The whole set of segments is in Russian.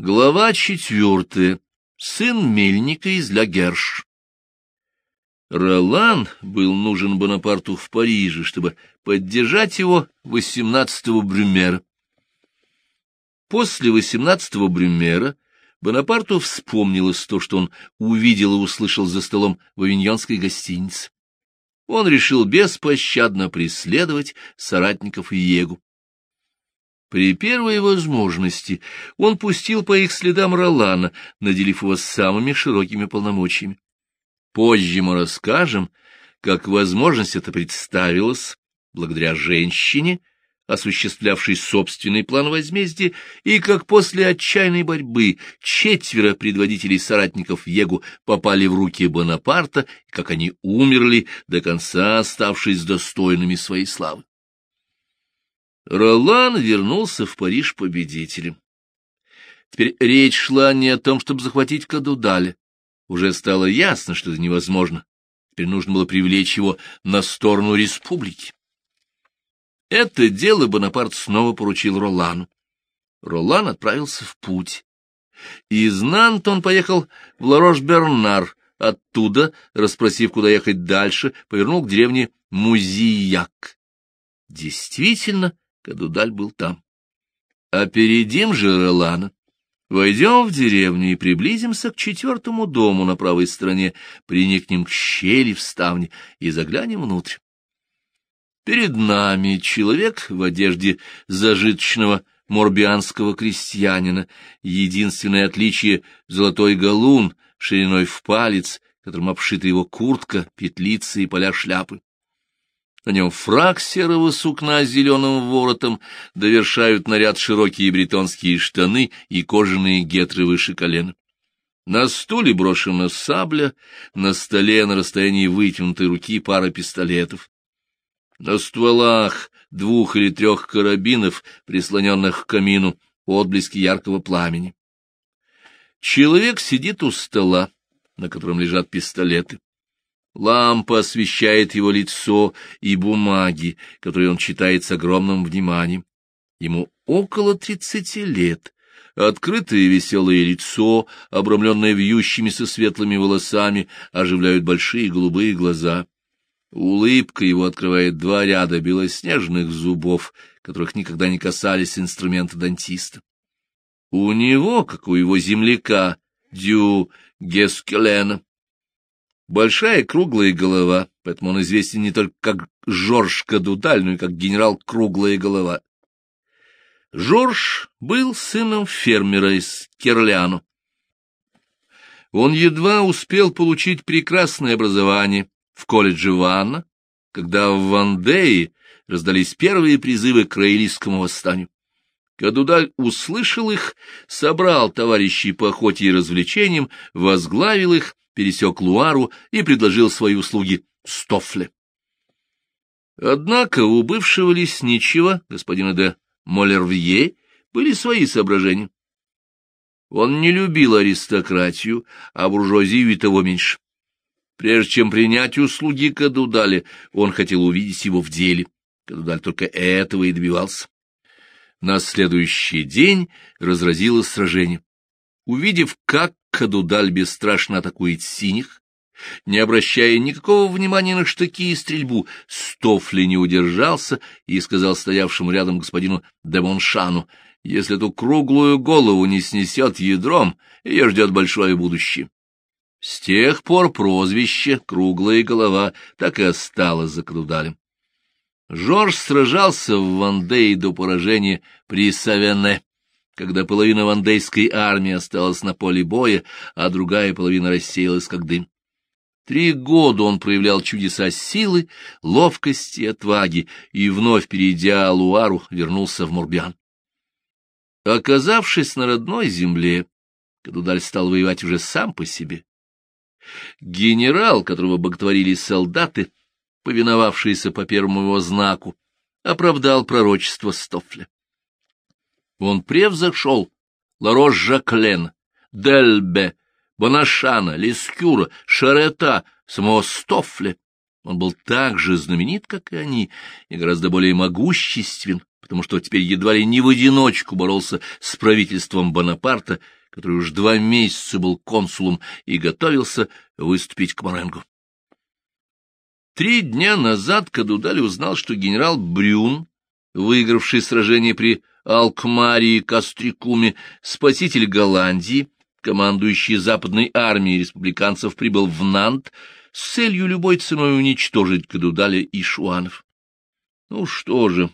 Глава четвертая. Сын мельника из Лагерш. Ролан был нужен Бонапарту в Париже, чтобы поддержать его 18-го Брюмера. После 18-го Брюмера Бонапарту вспомнилось то, что он увидел и услышал за столом в авиньонской гостинице. Он решил беспощадно преследовать соратников Иегу. При первой возможности он пустил по их следам Ролана, наделив его самыми широкими полномочиями. Позже мы расскажем, как возможность это представилась благодаря женщине, осуществлявшей собственный план возмездия, и как после отчаянной борьбы четверо предводителей соратников Егу попали в руки Бонапарта, как они умерли, до конца оставшись достойными своей славы. Ролан вернулся в Париж победителем. Теперь речь шла не о том, чтобы захватить Кадудаля. Уже стало ясно, что это невозможно. Теперь нужно было привлечь его на сторону республики. Это дело Бонапарт снова поручил Ролану. Ролан отправился в путь. Из Нанта он поехал в Ларош-Бернар. Оттуда, расспросив, куда ехать дальше, повернул к деревне Музияк. Действительно, Кадудаль был там. Опередим же Ролана. Войдем в деревню и приблизимся к четвертому дому на правой стороне, приникнем к щели в ставне и заглянем внутрь. Перед нами человек в одежде зажиточного морбианского крестьянина, единственное отличие — золотой галун шириной в палец, которым обшита его куртка, петлицы и поля шляпы. На нем фраг серого сукна с зеленым воротом, довершают наряд широкие бретонские штаны и кожаные гетры выше колена. На стуле брошена сабля, на столе на расстоянии вытянутой руки пара пистолетов. На стволах двух или трех карабинов, прислоненных к камину, отблески яркого пламени. Человек сидит у стола, на котором лежат пистолеты. Лампа освещает его лицо и бумаги, которые он читает с огромным вниманием. Ему около тридцати лет. Открытое веселое лицо, обрамленное вьющимися светлыми волосами, оживляют большие голубые глаза. Улыбка его открывает два ряда белоснежных зубов, которых никогда не касались инструмента дантиста. У него, как у его земляка, Дю Гескелена, Большая круглая голова, поэтому он известен не только как Жорж Кадудаль, но и как генерал Круглая голова. Жорж был сыном фермера из Керлиану. Он едва успел получить прекрасное образование в колледже Ванна, когда в Вандее раздались первые призывы к раэлийскому восстанию. Кадудаль услышал их, собрал товарищей по охоте и развлечениям, возглавил их пересек Луару и предложил свои услуги Стофле. Однако у бывшего лесничего, господина де Молервье, были свои соображения. Он не любил аристократию, а буржуазию и того меньше. Прежде чем принять услуги Кадудали, он хотел увидеть его в деле. Кадудаль только этого и добивался. На следующий день разразилось сражение. Увидев, как Кадудаль бесстрашно атакует синих, не обращая никакого внимания на штыки и стрельбу, Стофли не удержался и сказал стоявшему рядом господину Демоншану, «Если эту круглую голову не снесет ядром, ее ждет большое будущее». С тех пор прозвище «Круглая голова» так и осталось за Кадудалем. Жорж сражался в Вандее до поражения при Савене когда половина вандейской армии осталась на поле боя, а другая половина рассеялась как дым. Три года он проявлял чудеса силы, ловкости и отваги, и, вновь перейдя Луару, вернулся в Мурбиан. Оказавшись на родной земле, Кадудаль стал воевать уже сам по себе. Генерал, которого боготворили солдаты, повиновавшиеся по первому его знаку, оправдал пророчество Стофля. Он превзошел Ларош-Жаклен, Дельбе, Бонашана, Лескюра, Шарета, самого Стофле. Он был так же знаменит, как и они, и гораздо более могуществен, потому что теперь едва ли не в одиночку боролся с правительством Бонапарта, который уж два месяца был консулом и готовился выступить к Моренгу. Три дня назад Кадудаль узнал, что генерал Брюн, выигравший сражение при Алкмаре и Кастрикуме, спаситель Голландии, командующий западной армией республиканцев, прибыл в Нант с целью любой ценой уничтожить Кадудаля и Шуанов. Ну что же,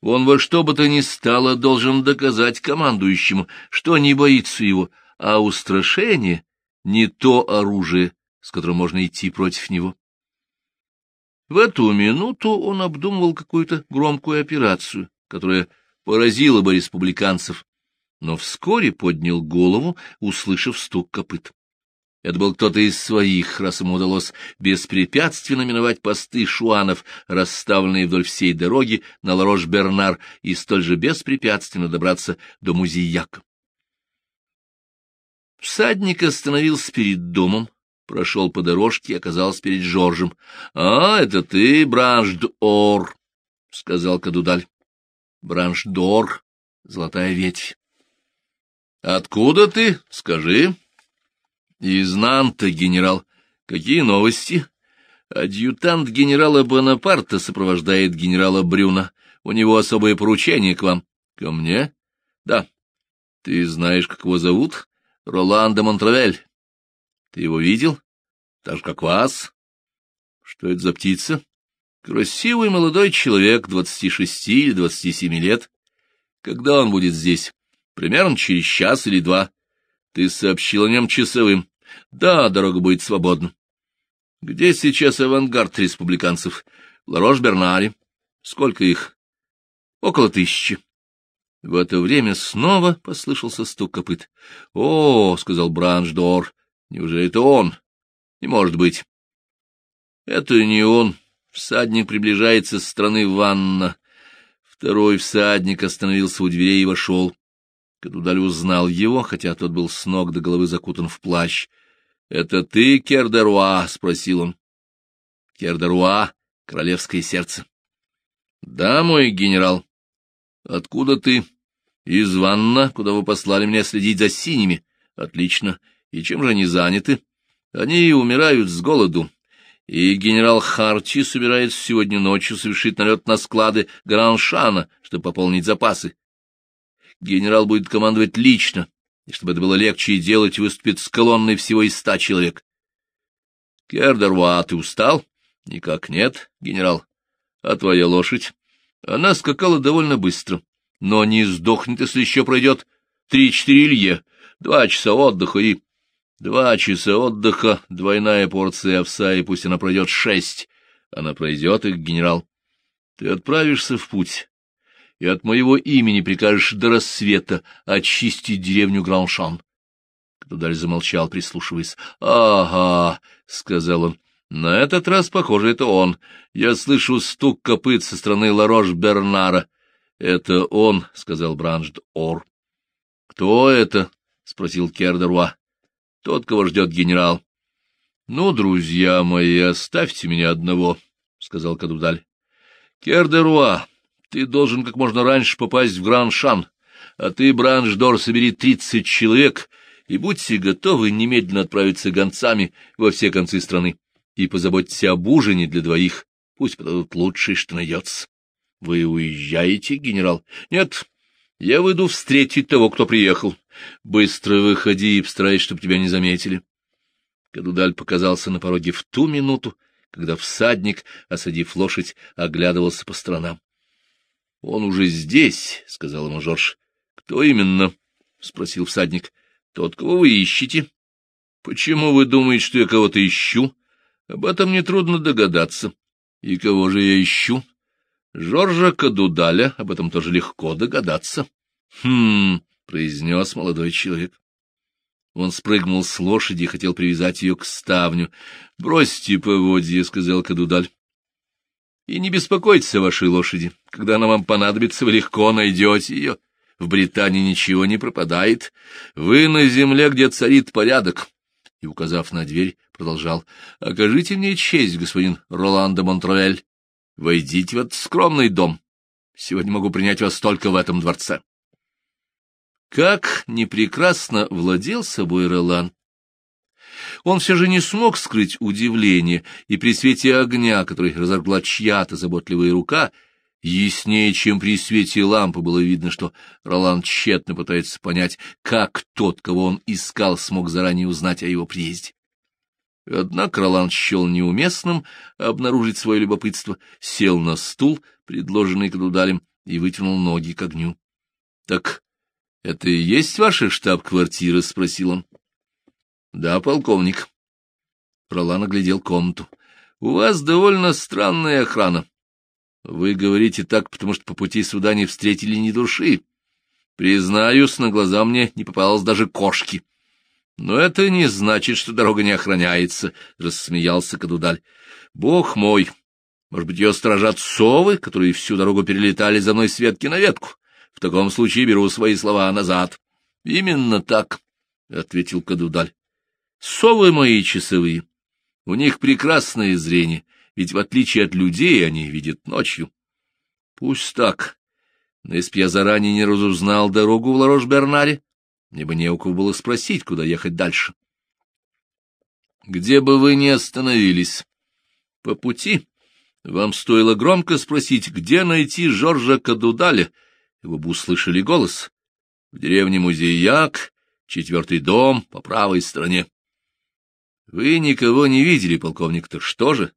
он во что бы то ни стало должен доказать командующему, что не боится его, а устрашение — не то оружие, с которым можно идти против него. В эту минуту он обдумывал какую-то громкую операцию, которая поразила бы республиканцев, но вскоре поднял голову, услышав стук копыт. Это был кто-то из своих, раз ему удалось беспрепятственно миновать посты шуанов, расставленные вдоль всей дороги на Ларош-Бернар, и столь же беспрепятственно добраться до Музияка. Всадник остановился перед домом, прошел по дорожке и оказался перед Жоржем. — А, это ты, Бранш-Д'Ор, — сказал Кадудаль. — Бранш-Д'Ор, золотая ветвь. — Откуда ты? Скажи. — Из Нанта, генерал. Какие новости? Адъютант генерала Бонапарта сопровождает генерала Брюна. У него особое поручение к вам. — Ко мне? — Да. — Ты знаешь, как его зовут? — Ролан де Монтравель. Ты его видел? Так же, как вас. Что это за птица? Красивый молодой человек, двадцати шести или двадцати семи лет. Когда он будет здесь? Примерно через час или два. Ты сообщил о нем часовым. Да, дорога будет свободна. Где сейчас авангард республиканцев? Ларош-Бернари. Сколько их? Около тысячи. В это время снова послышался стук копыт. — О, — сказал Браншдор, Неужели это он? Не может быть. Это не он. Всадник приближается с стороны ванна. Второй всадник остановился у дверей и вошел. Кадудаль узнал его, хотя тот был с ног до головы закутан в плащ. — Это ты, Кердеруа? — спросил он. — Кердеруа, королевское сердце. — Да, мой генерал. — Откуда ты? — Из ванна, куда вы послали меня следить за синими. — Отлично. — и чем же они заняты? Они умирают с голоду. И генерал Харчи собирается сегодня ночью совершить налет на склады Граншана, чтобы пополнить запасы. Генерал будет командовать лично, и чтобы это было легче делать, выступит с колонной всего из ста человек. Кердерва, ты устал? Никак нет, генерал. А твоя лошадь? Она скакала довольно быстро, но не сдохнет, если еще пройдет три-четыре лье, два часа отдыха и... Два часа отдыха, двойная порция овса, и пусть она пройдет шесть. Она пройдет их, генерал. Ты отправишься в путь, и от моего имени прикажешь до рассвета очистить деревню Граншан. Кадудаль замолчал, прислушиваясь. — Ага, — сказал он, — на этот раз, похоже, это он. Я слышу стук копыт со стороны Ларош-Бернара. — Это он, — сказал Браншд-Ор. — Кто это? — спросил Кердеруа. Тот, кого ждет генерал. — Ну, друзья мои, оставьте меня одного, — сказал Кадудаль. — Кердеруа, ты должен как можно раньше попасть в Гран-Шан, а ты, Браншдор, собери тридцать человек и будьте готовы немедленно отправиться гонцами во все концы страны и позаботьтесь об ужине для двоих, пусть подадут лучшее, что найдется. — Вы уезжаете, генерал? — Нет, я выйду встретить того, кто приехал. Быстро выходи и постарайся, чтобы тебя не заметили. Кадудаль показался на пороге в ту минуту, когда всадник, осадив лошадь, оглядывался по сторонам. — Он уже здесь, — сказал ему Жорж. — Кто именно? — спросил всадник. — Тот, кого вы ищете. — Почему вы думаете, что я кого-то ищу? Об этом нетрудно догадаться. — И кого же я ищу? — Жоржа Кадудаля, об этом тоже легко догадаться. — Хм, — произнес молодой человек. Он спрыгнул с лошади и хотел привязать ее к ставню. — Бросьте поводья, — сказал Кадудаль. — И не беспокойтесь о вашей лошади. Когда она вам понадобится, вы легко найдете ее. В Британии ничего не пропадает. Вы на земле, где царит порядок. И, указав на дверь, продолжал. — Окажите мне честь, господин Роландо Монтравель. Войдите в этот скромный дом. Сегодня могу принять вас только в этом дворце. Как непрекрасно владел собой Ролан! Он все же не смог скрыть удивление, и при свете огня, который разожгла чья-то заботливая рука, яснее, чем при свете лампы, было видно, что Ролан тщетно пытается понять, как тот, кого он искал, смог заранее узнать о его приезде. Однако Ролан счел неуместным обнаружить свое любопытство, сел на стул, предложенный Кадудалем, и вытянул ноги к огню. — Так это и есть ваша штаб-квартира? — спросил он. — Да, полковник. Ролан оглядел комнату. — У вас довольно странная охрана. Вы говорите так, потому что по пути сюда не встретили ни души. Признаюсь, на глаза мне не попалось даже кошки. — но это не значит, что дорога не охраняется, — рассмеялся Кадудаль. — Бог мой! Может быть, ее сторожат совы, которые всю дорогу перелетали за мной с ветки на ветку? В таком случае беру свои слова назад. — Именно так, — ответил Кадудаль. — Совы мои часовые. У них прекрасное зрение, ведь в отличие от людей они видят ночью. Пусть так. Но если б я заранее не разузнал дорогу в Ларош-Бернаре, мне бы не у кого было спросить, куда ехать дальше. Где бы вы ни остановились, по пути вам стоило громко спросить, где найти Жоржа Кадудаля, вы бы услышали голос. В деревне Музеяк, четвертый дом, по правой стороне. Вы никого не видели, полковник, так что же?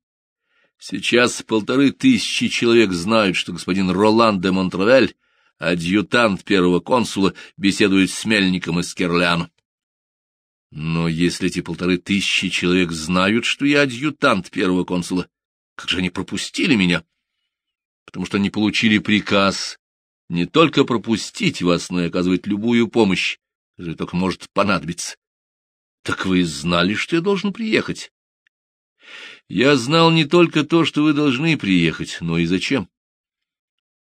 Сейчас полторы тысячи человек знают, что господин Ролан де Монтравель адъютант первого консула беседует с Мельником из Керляна. Но если эти полторы тысячи человек знают, что я адъютант первого консула, как же они пропустили меня? Потому что они получили приказ не только пропустить вас, но и оказывать любую помощь, если только может понадобиться. Так вы знали, что я должен приехать? Я знал не только то, что вы должны приехать, но и зачем.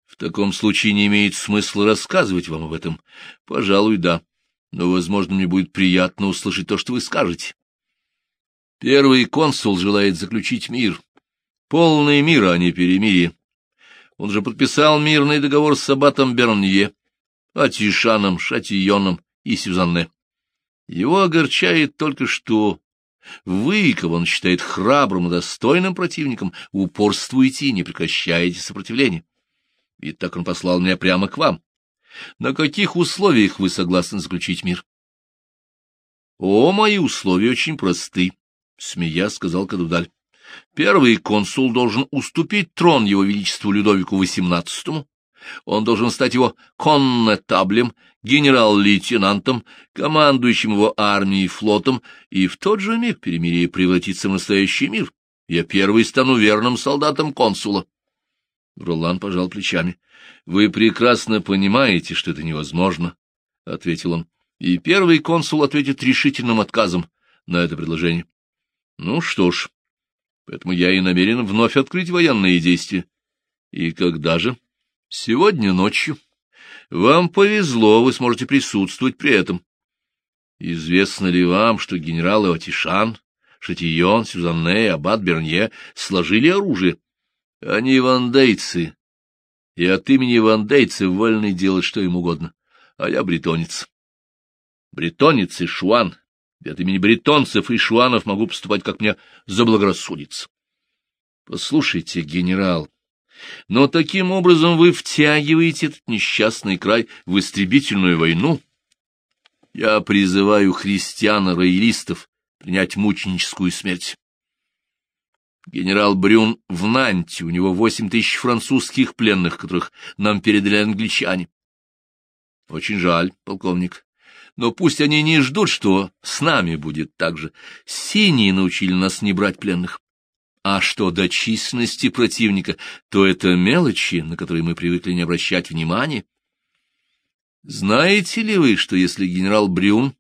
В таком случае не имеет смысла рассказывать вам об этом. Пожалуй, да. Но, возможно, мне будет приятно услышать то, что вы скажете. Первый консул желает заключить мир. Полный мир, а не перемирие. Он же подписал мирный договор с аббатом Бернье, Атишаном, Шатионом и Сюзанне. Его огорчает только что вы, кого он считает храбрым и достойным противником, упорствуете и не прекращаете сопротивление. И так он послал меня прямо к вам. На каких условиях вы согласны заключить мир? — О, мои условия очень просты, — смея сказал Кадудаль. Первый консул должен уступить трон его величеству Людовику XVIII. Он должен стать его коннетаблем, генерал-лейтенантом, командующим его армией и флотом, и в тот же миг перемирие превратится в настоящий мир. Я первый стану верным солдатом консула. Ролан пожал плечами. — Вы прекрасно понимаете, что это невозможно, — ответил он. И первый консул ответит решительным отказом на это предложение. — Ну что ж, поэтому я и намерен вновь открыть военные действия. — И когда же? — Сегодня ночью. Вам повезло, вы сможете присутствовать при этом. Известно ли вам, что генералы Отишан, Шатион, Сюзанне и Аббат Бернье сложили оружие? Они вандейцы, и от имени вандейцев вольны делать что им угодно, а я бретонец. Бретонец и шуан, и от имени бретонцев и шуанов могу поступать, как мне заблагорассудится. Послушайте, генерал, но таким образом вы втягиваете этот несчастный край в истребительную войну. Я призываю христиан-роялистов принять мученическую смерть. Генерал Брюн в Нанте, у него восемь тысяч французских пленных, которых нам передали англичане. Очень жаль, полковник. Но пусть они не ждут, что с нами будет так же. Синие научили нас не брать пленных. А что до численности противника, то это мелочи, на которые мы привыкли не обращать внимания. Знаете ли вы, что если генерал Брюн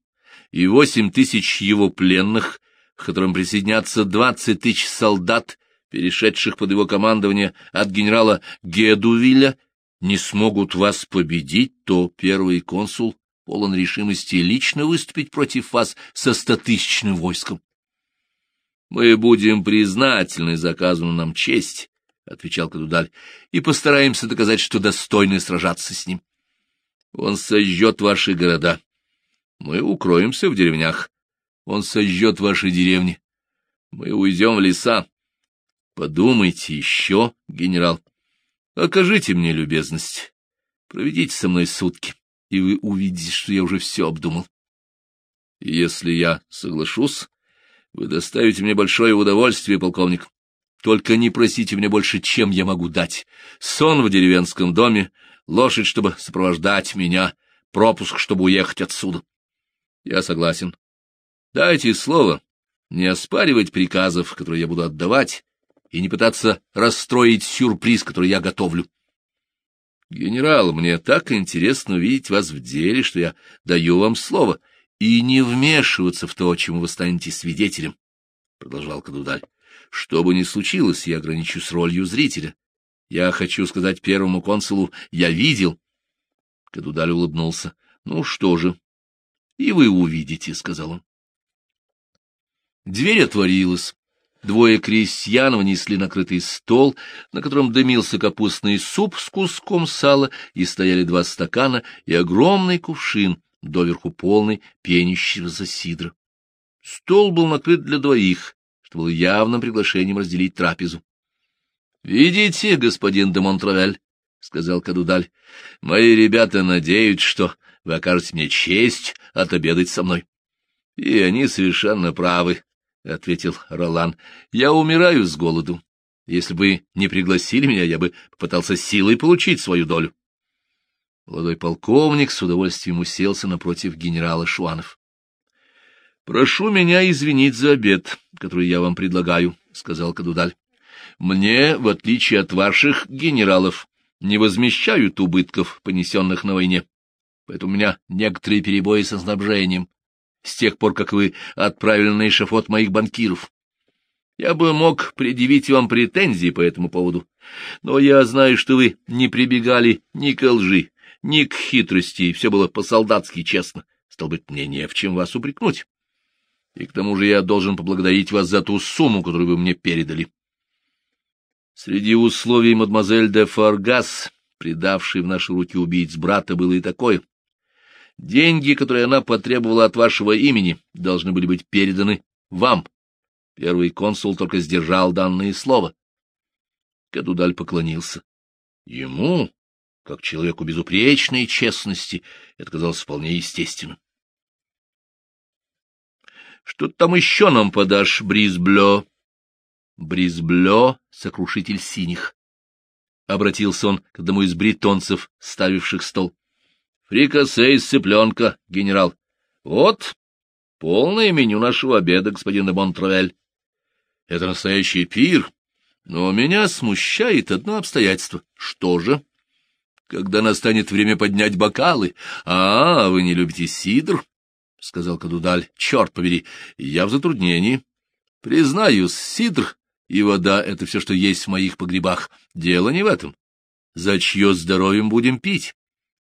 и восемь тысяч его пленных к которым присоединятся двадцать тысяч солдат, перешедших под его командование от генерала Гедувиля, не смогут вас победить, то первый консул полон решимости лично выступить против вас со стотысячным войском. Мы будем признательны за оказанную нам честь, — отвечал Кадудаль, — и постараемся доказать, что достойны сражаться с ним. Он сожжет ваши города. Мы укроемся в деревнях. Он сожжет ваши деревни. Мы уйдем в леса. Подумайте еще, генерал. Окажите мне любезность. Проведите со мной сутки, и вы увидите, что я уже все обдумал. если я соглашусь, вы доставите мне большое удовольствие, полковник. Только не просите меня больше, чем я могу дать. Сон в деревенском доме, лошадь, чтобы сопровождать меня, пропуск, чтобы уехать отсюда. Я согласен. Дайте слово не оспаривать приказов, которые я буду отдавать, и не пытаться расстроить сюрприз, который я готовлю. Генерал, мне так интересно увидеть вас в деле, что я даю вам слово, и не вмешиваться в то, чему вы станете свидетелем, — продолжал Кадудаль. Что бы ни случилось, я ограничусь ролью зрителя. Я хочу сказать первому консулу, я видел. Кадудаль улыбнулся. Ну что же, и вы увидите, — сказал он. Дверь отворилась. Двое крестьян внесли накрытый стол, на котором дымился капустный суп с куском сала, и стояли два стакана и огромный кувшин, доверху полный пенящегося сидра. Стол был накрыт для двоих, что было явным приглашением разделить трапезу. — Видите, господин де Монтравель, — сказал Кадудаль, — мои ребята надеются, что вы окажете мне честь отобедать со мной. — И они совершенно правы, — ответил Ролан. — Я умираю с голоду. Если бы не пригласили меня, я бы попытался силой получить свою долю. Молодой полковник с удовольствием уселся напротив генерала Шуанов. — Прошу меня извинить за обед, который я вам предлагаю, — сказал Кадудаль. — Мне, в отличие от ваших генералов, не возмещают убытков, понесенных на войне. Поэтому у меня некоторые перебои со снабжением, с тех пор, как вы отправили на эшафот моих банкиров. Я бы мог предъявить вам претензии по этому поводу, но я знаю, что вы не прибегали ни к лжи, ни к хитрости, и все было по-солдатски честно. Стал быть, мне не в чем вас упрекнуть. И к тому же я должен поблагодарить вас за ту сумму, которую вы мне передали. Среди условий мадемуазель де Фаргас, предавшей в наши руки убийц брата, было и такое. Деньги, которые она потребовала от вашего имени, должны были быть переданы вам. Первый консул только сдержал данное слово. Кадудаль поклонился. Ему, как человеку безупречной честности, это казалось вполне естественным. — Что там еще нам подашь, Бризблё? Бризблё — сокрушитель синих. Обратился он к одному из бретонцев, ставивших стол. — Фрикасе из цыпленка, генерал. — Вот, полное меню нашего обеда, господин де Монтравель. Это настоящий пир, но меня смущает одно обстоятельство. Что же? — когда настанет время поднять бокалы. А, вы не любите сидр? — сказал Кадудаль. — Черт побери, я в затруднении. Признаюсь, сидр и вода — это все, что есть в моих погребах. Дело не в этом. За чье здоровьем будем пить?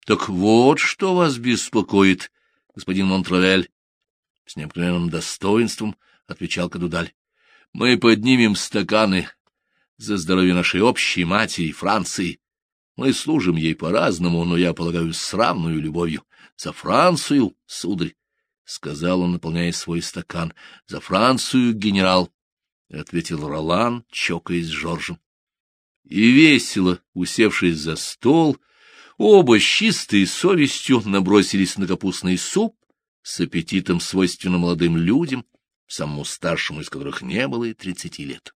Так вот, что вас беспокоит, господин Монтравель. С необыкновенным достоинством отвечал Кадудаль. Мы поднимем стаканы за здоровье нашей общей матери Франции. Мы служим ей по-разному, но, я полагаю, с равной любовью. За Францию, сударь, — сказал он, наполняя свой стакан. — За Францию, генерал, — ответил Ролан, чокаясь с Жоржем. И весело, усевшись за стол, оба с чистой совестью набросились на капустный суп с аппетитом, свойственным молодым людям, самому старшему из которых не было и тридцати лет.